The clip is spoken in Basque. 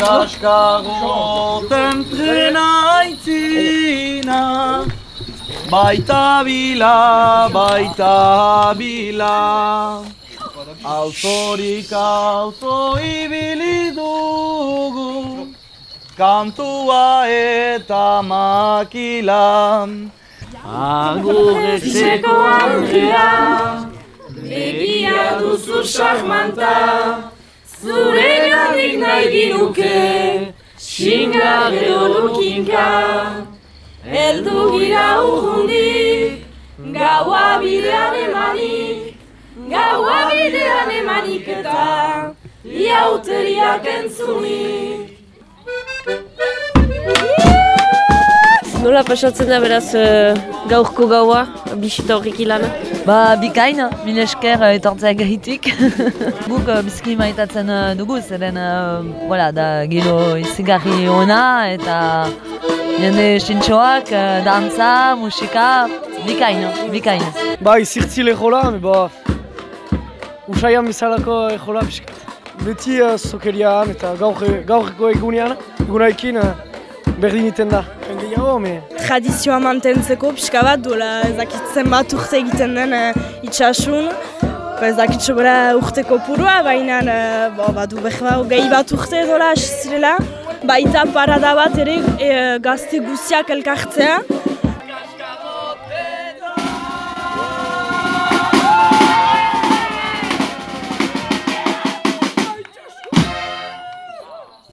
kaskaroten trena aitzina Baita bila, baita bila. Alzorik alzo ibili dugu. Kantua eta makila. Agur etxeko andrea Begia duzu charmanta Zure gandik nahi ginuke Xingarre olukinka Eldu gira urrundik Gaua bidean emanik Gaua bidean emanik eta Iauteriak entzunik Nola pasatzen da beraz uh, gaurko gaua, bisita horrek ilana? Ba, bikain, mil esker uh, etortzea gahitik. Guk uh, bizki maitatzen uh, dugu, zeren, uh, voilà, da gero izigarri ona eta jende sintxoak, uh, dantza, musika, bikain, bikain. Bai, zirtzile jola, me ba, usaian bezalako jola pixkat. Beti uh, zokerian eta gaur, gaurko egunean, egunaikin uh, berdin iten da. Gehiago, me... Tradizioa mantentzeko pixka bat duela ezakitzen bat urte egiten den uh, itxasun. Ezakitxo bera urteko purua, baina uh, bo, badu behar gehi bat urte dola zirela. Baita parada bat ere e, gazte guziak elkartzea.